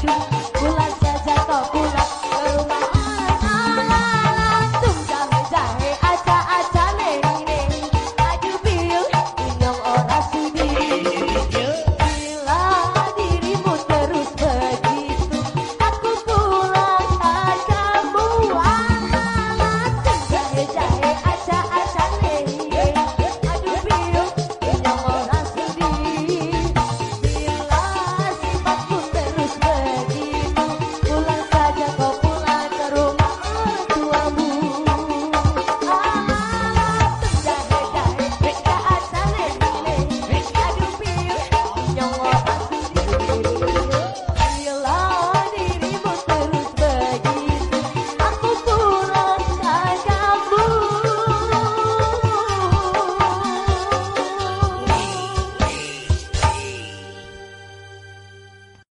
should